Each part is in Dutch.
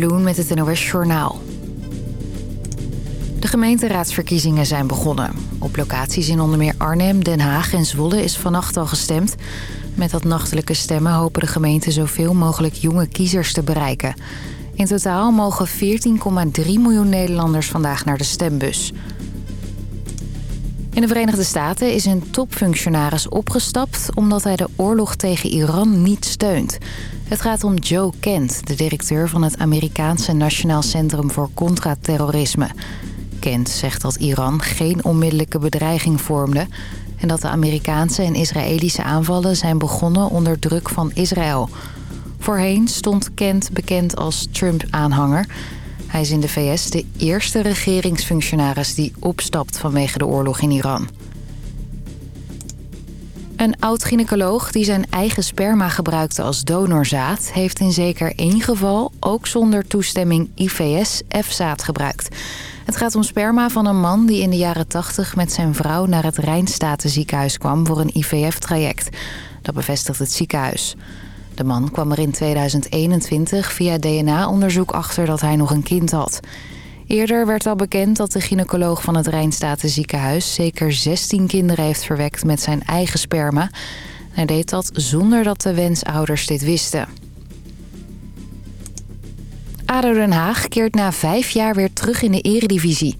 Met het NOS Journaal. De gemeenteraadsverkiezingen zijn begonnen. Op locaties in onder meer Arnhem, Den Haag en Zwolle is vannacht al gestemd. Met dat nachtelijke stemmen hopen de gemeenten zoveel mogelijk jonge kiezers te bereiken. In totaal mogen 14,3 miljoen Nederlanders vandaag naar de stembus. In de Verenigde Staten is een topfunctionaris opgestapt... omdat hij de oorlog tegen Iran niet steunt. Het gaat om Joe Kent, de directeur van het Amerikaanse Nationaal Centrum voor Contraterrorisme. Kent zegt dat Iran geen onmiddellijke bedreiging vormde... en dat de Amerikaanse en Israëlische aanvallen zijn begonnen onder druk van Israël. Voorheen stond Kent bekend als Trump-aanhanger... Hij is in de VS de eerste regeringsfunctionaris die opstapt vanwege de oorlog in Iran. Een oud-gynaecoloog die zijn eigen sperma gebruikte als donorzaad... heeft in zeker één geval ook zonder toestemming IVS-F-zaad gebruikt. Het gaat om sperma van een man die in de jaren 80 met zijn vrouw... naar het Rijnstatenziekenhuis kwam voor een IVF-traject. Dat bevestigt het ziekenhuis. De man kwam er in 2021 via DNA-onderzoek achter dat hij nog een kind had. Eerder werd al bekend dat de gynaecoloog van het Rijnstatenziekenhuis... zeker 16 kinderen heeft verwekt met zijn eigen sperma. Hij deed dat zonder dat de wensouders dit wisten. ADO Den Haag keert na vijf jaar weer terug in de eredivisie.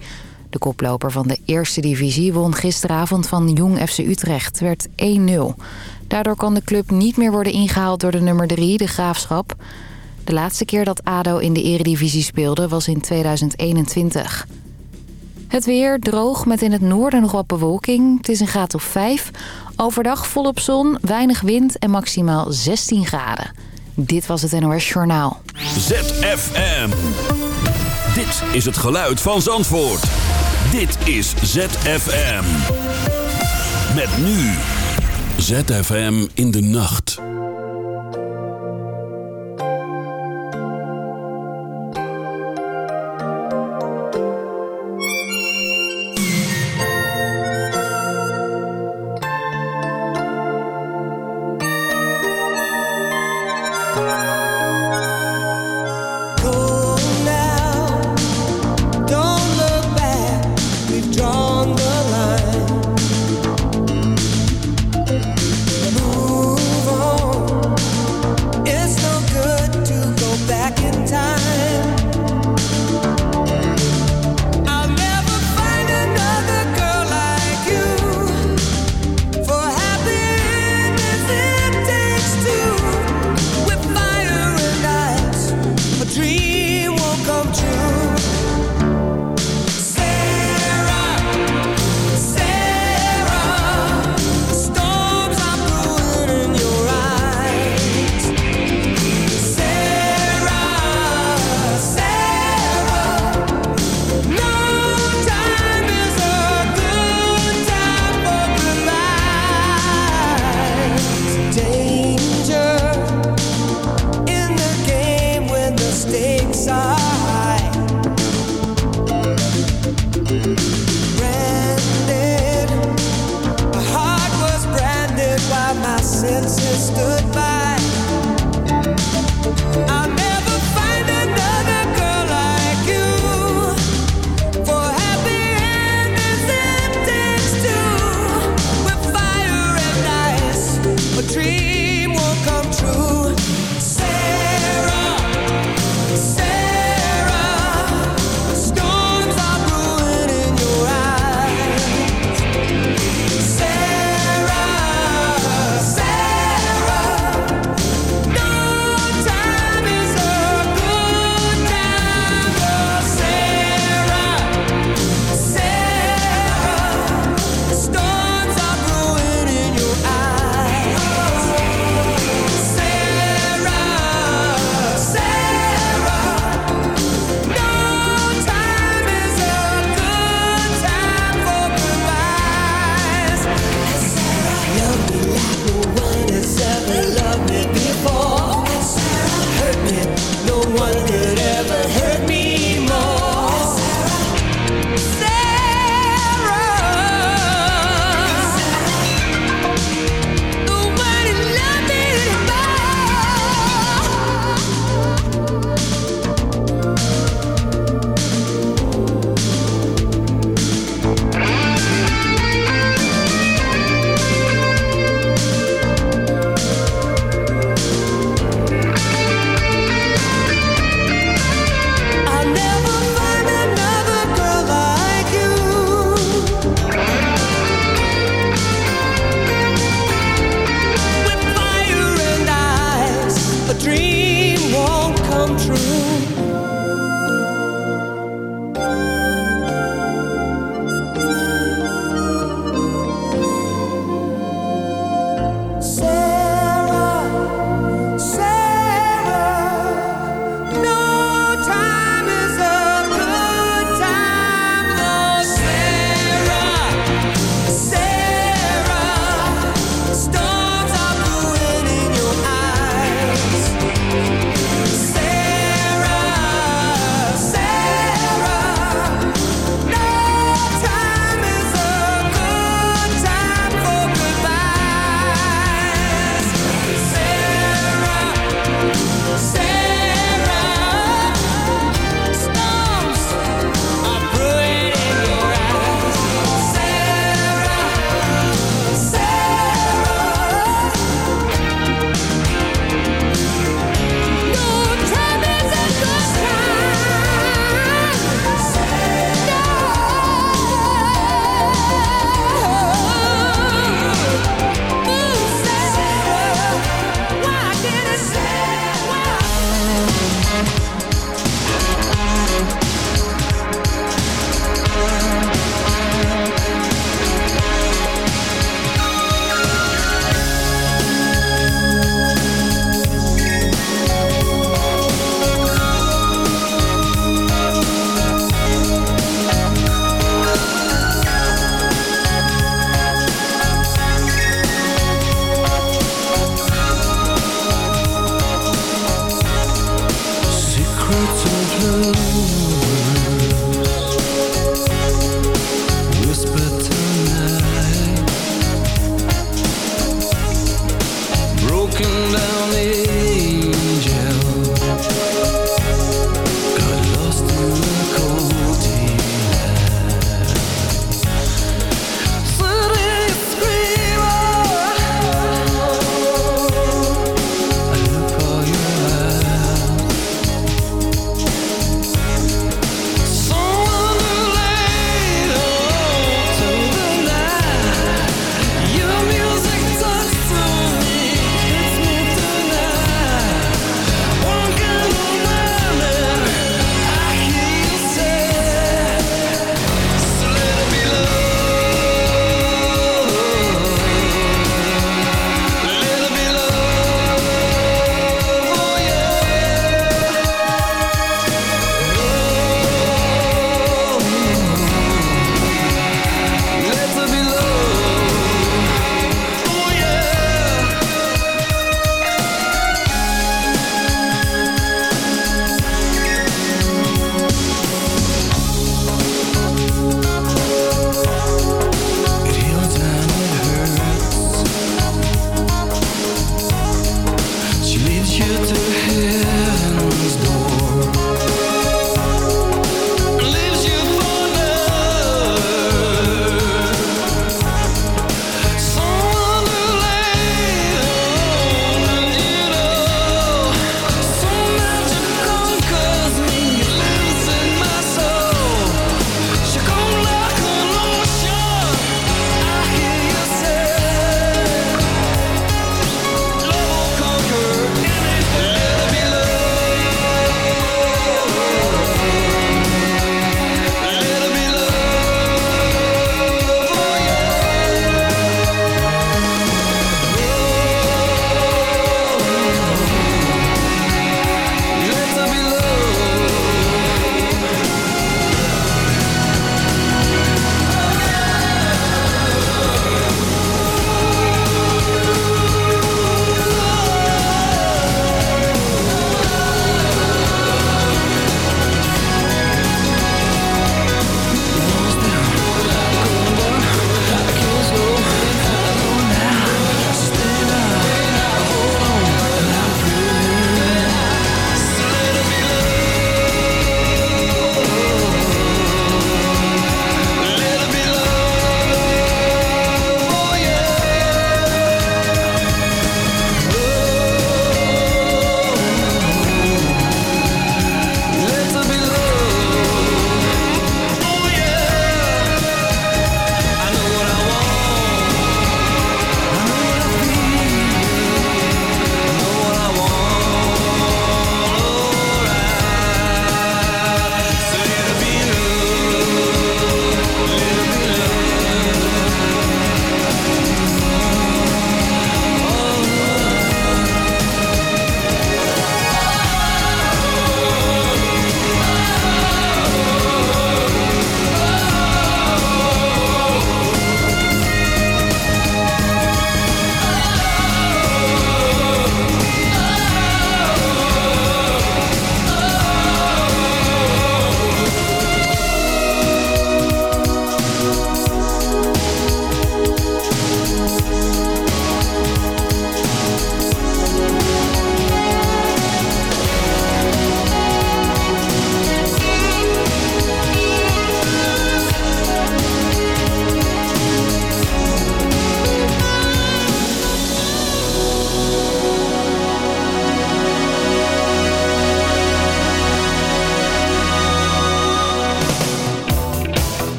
De koploper van de eerste divisie won gisteravond van Jong FC Utrecht. werd 1-0. Daardoor kan de club niet meer worden ingehaald door de nummer 3, de Graafschap. De laatste keer dat ADO in de eredivisie speelde was in 2021. Het weer droog met in het noorden nog wat bewolking. Het is een graad of 5. Overdag volop zon, weinig wind en maximaal 16 graden. Dit was het NOS Journaal. ZFM. Dit is het geluid van Zandvoort. Dit is ZFM. Met nu... ZFM in de nacht.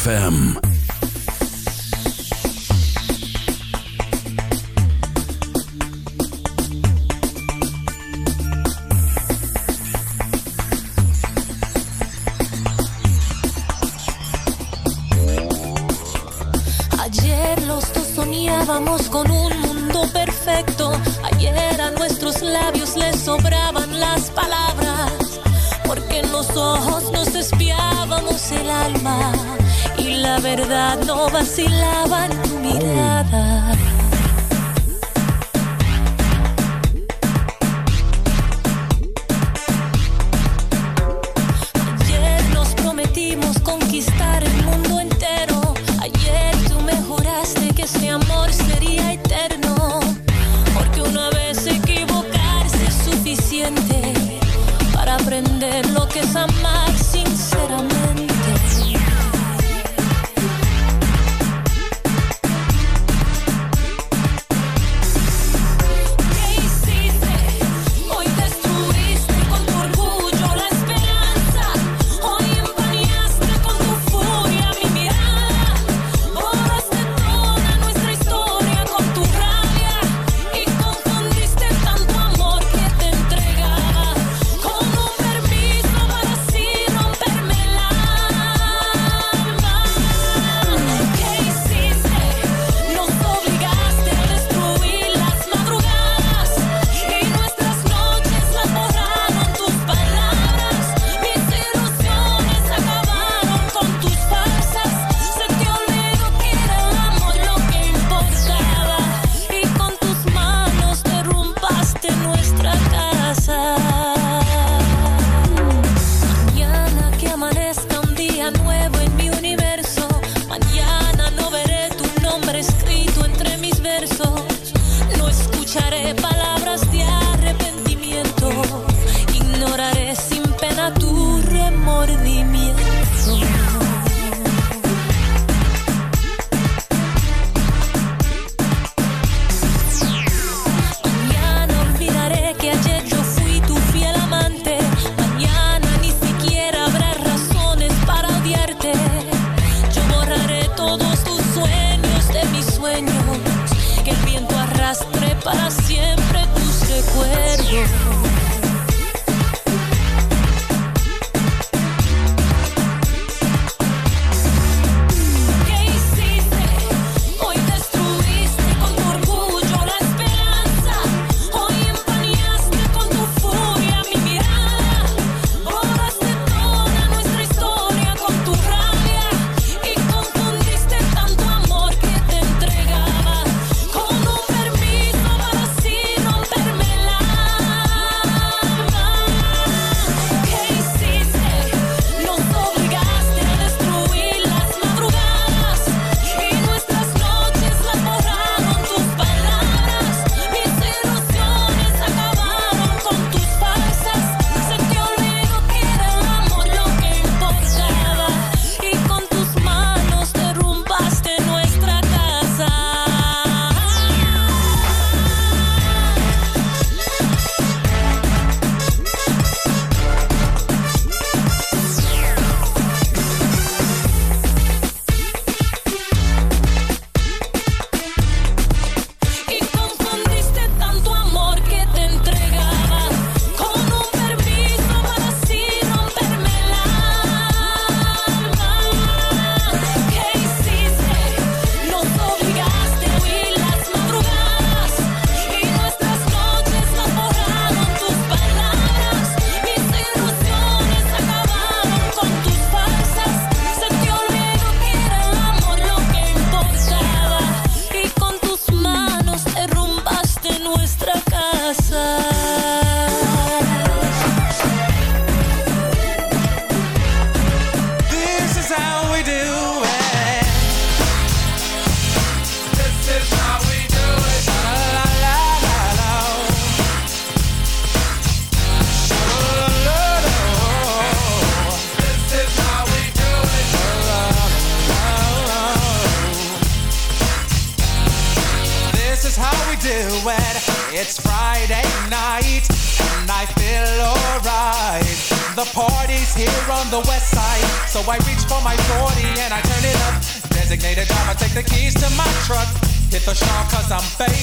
ZFM. Verdad no vacilaba en tu mirada.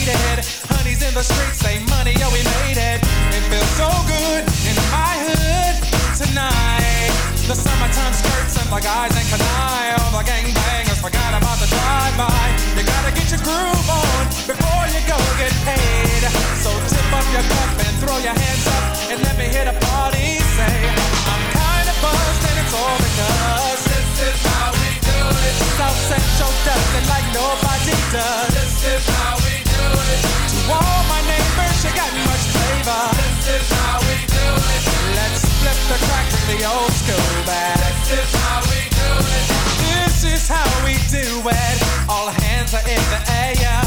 I'm. Honey's in the streets, say money, oh we made it. It feels so good in my hood tonight. The summertime skirts and the guys in Kanai. All the gangbangers forgot about the drive-by. You gotta get your groove on before you go get paid. So tip up your cup and throw your hands up and let me hear the party say, I'm kinda buzzed and it's all because this is how we do it. South Central does it like nobody does. This is how. To all my neighbors, you got much flavor. This is how we do it. Let's flip the to the old school back. This is how we do it. This is how we do it. All hands are in the air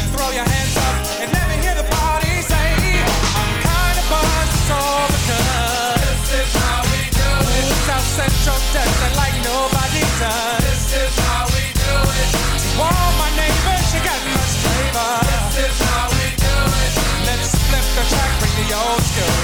This is how we do it. My neighbors, you got much flavor. This is how we do it. Let's flip the track, bring the old school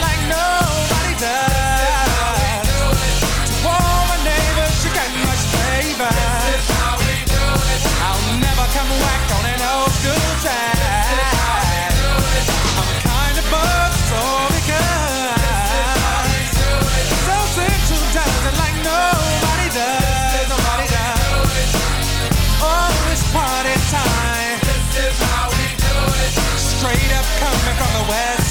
like nobody does. Do to all my neighbors, you much. I'll never come whack on an old good time. I'm a kind of bug, so. So like nobody does. Nobody does. Oh, it's party time. Straight up coming from the west.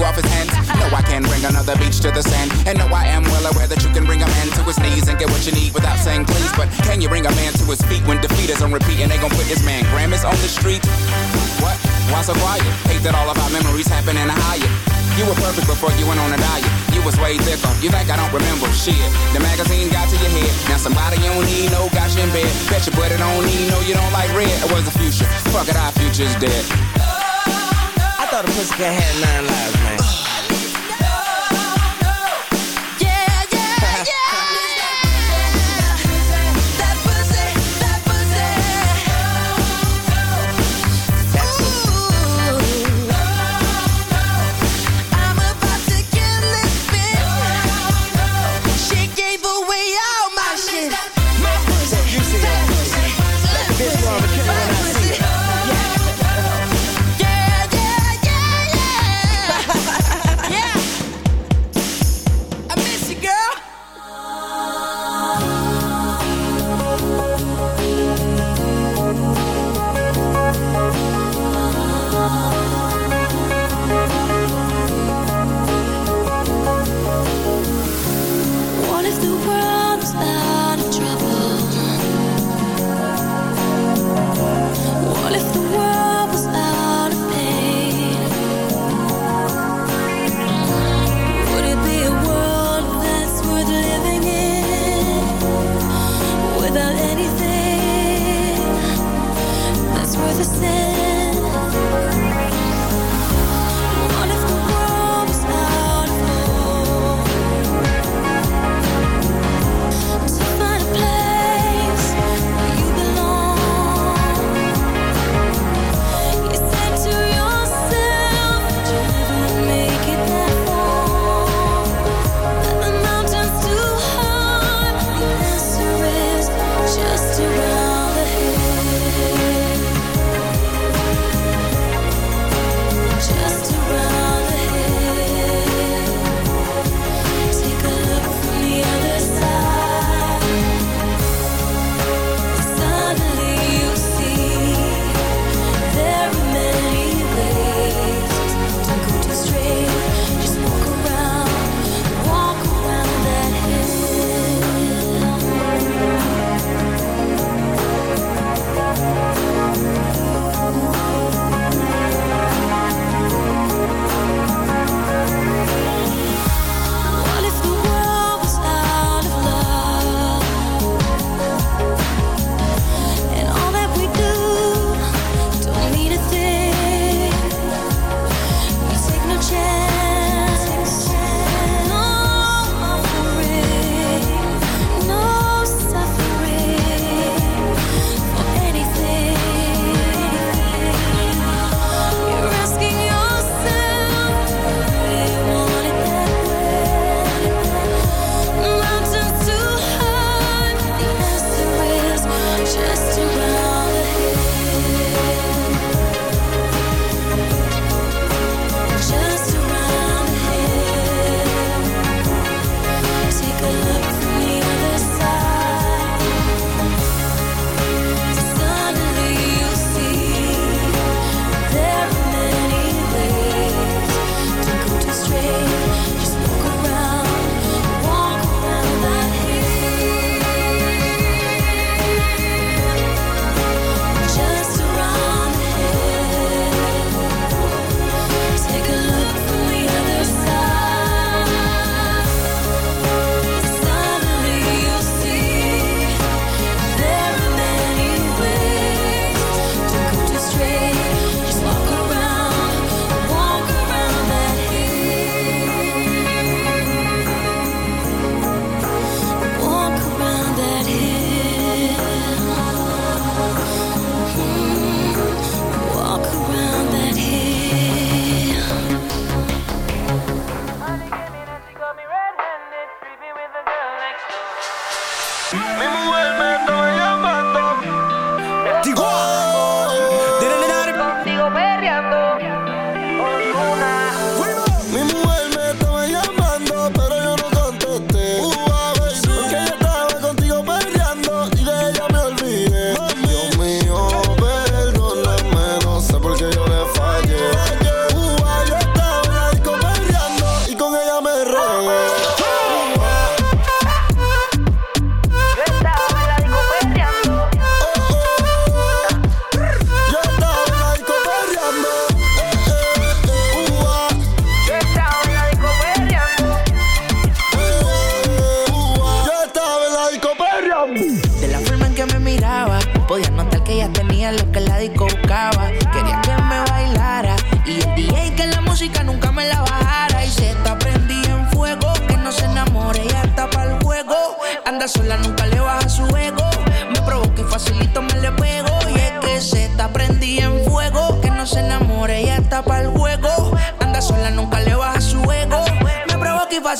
you off his hands. No, I can bring another beach to the sand. And no, I am well aware that you can bring a man to his knees and get what you need without saying please. But can you bring a man to his feet when defeat is on repeat and they gon' put this man Grammys on the street? What? Why so quiet? Hate that all of our memories happen in a higher. You were perfect before you went on a diet. You was way thicker. You think I don't remember shit? The magazine got to your head. Now somebody you don't need no got in bed. Bet you put don't need no you don't like red. It was the future. Fuck it, our future's dead. I thought a pussycat had nine lives, man.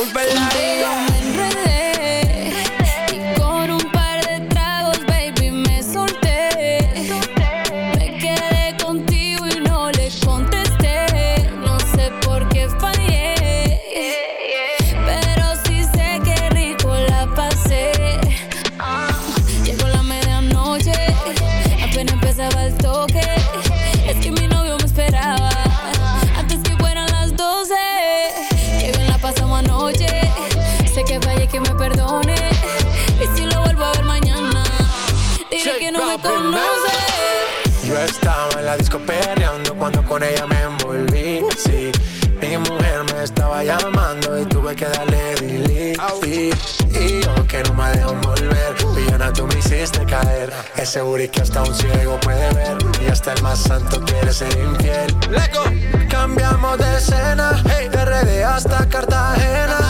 disculpe la por ella me envolví. Sí, mi mujer me estaba llamando y tuve que darle delete. Y yo que no me dejo volver, Villana tú me hiciste caer. Ese booty que hasta un ciego puede ver y hasta el más santo quiere ser infiel. Leco, cambiamos de escena, hey. de RD hasta Cartagena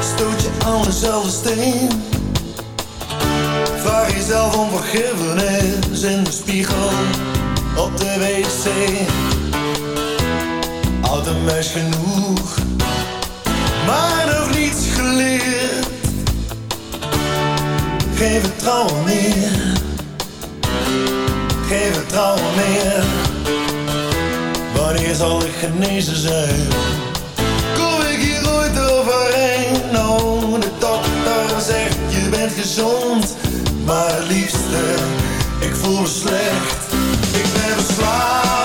Stoot je aan dezelfde steen. Vraag jezelf om vergiffenis In de spiegel op de wc. Had een meisje genoeg Maar nog niets geleerd. Geen vertrouwen meer Geen vertrouwen meer. Wanneer zal ik genezen zijn? ben gezond, maar liefste, ik voel me slecht. Ik ben verslaafd.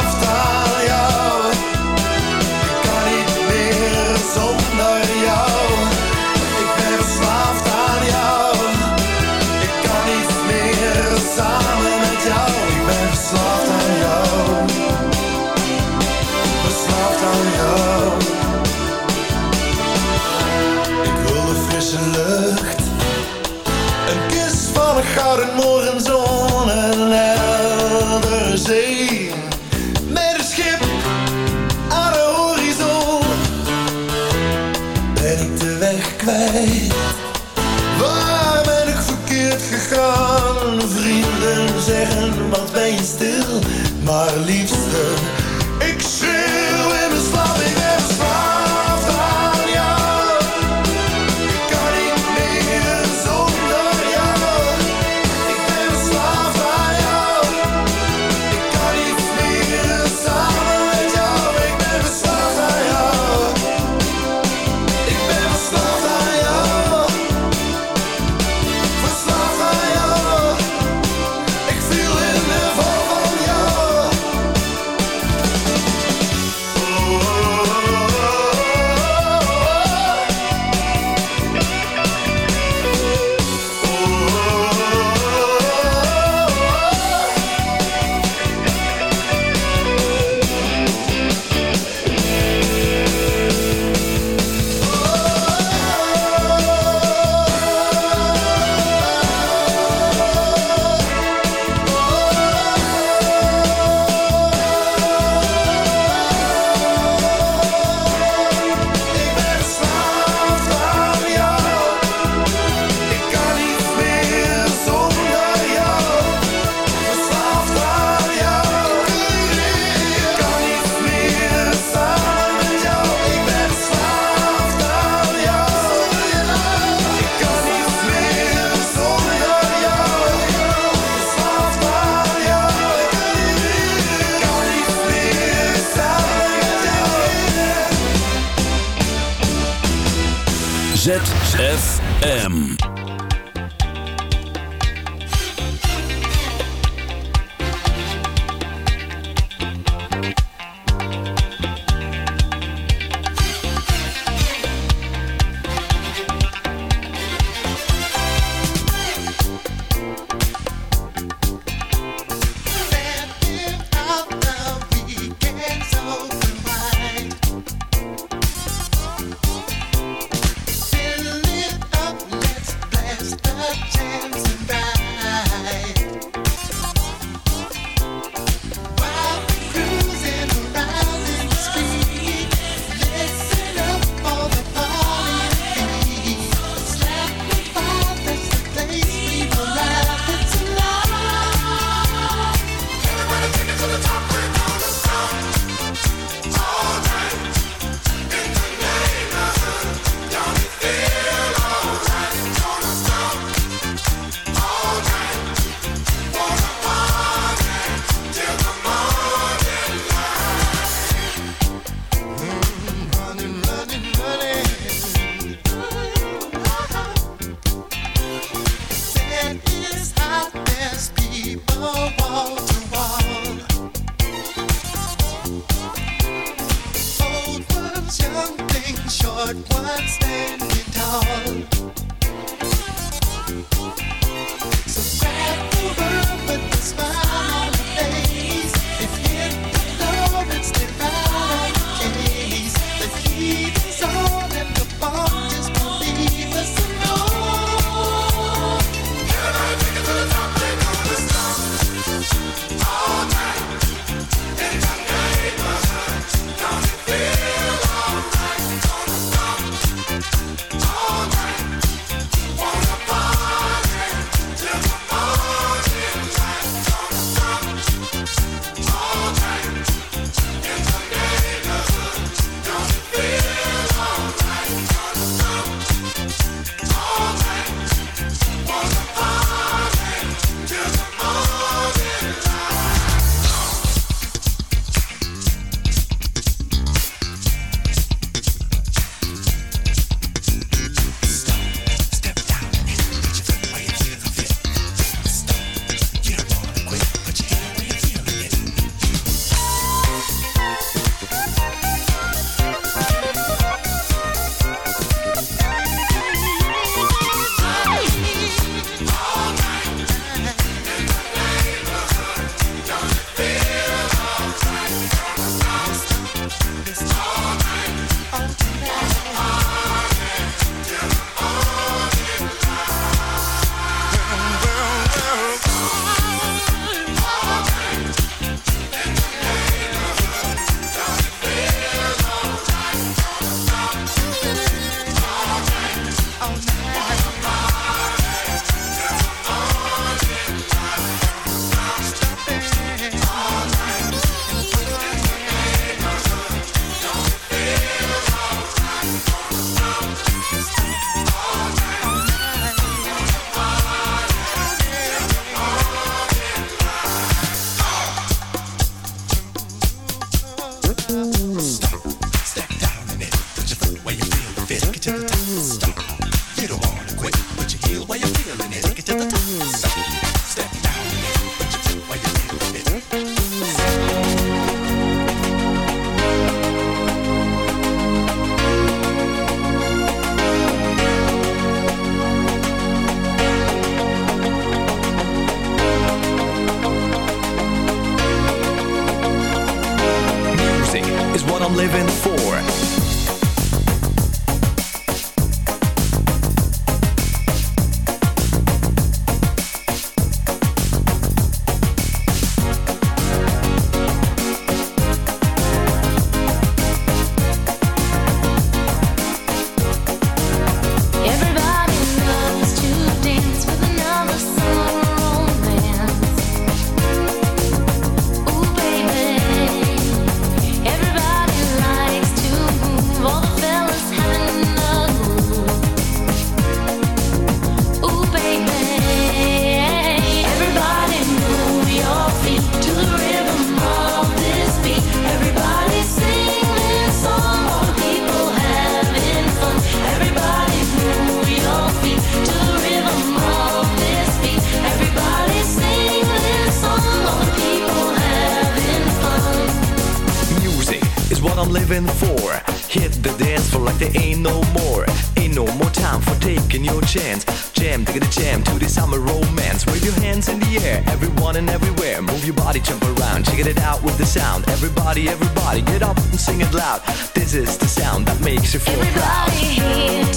Everybody, everybody, get up and sing it loud. This is the sound that makes you feel everybody proud. Here.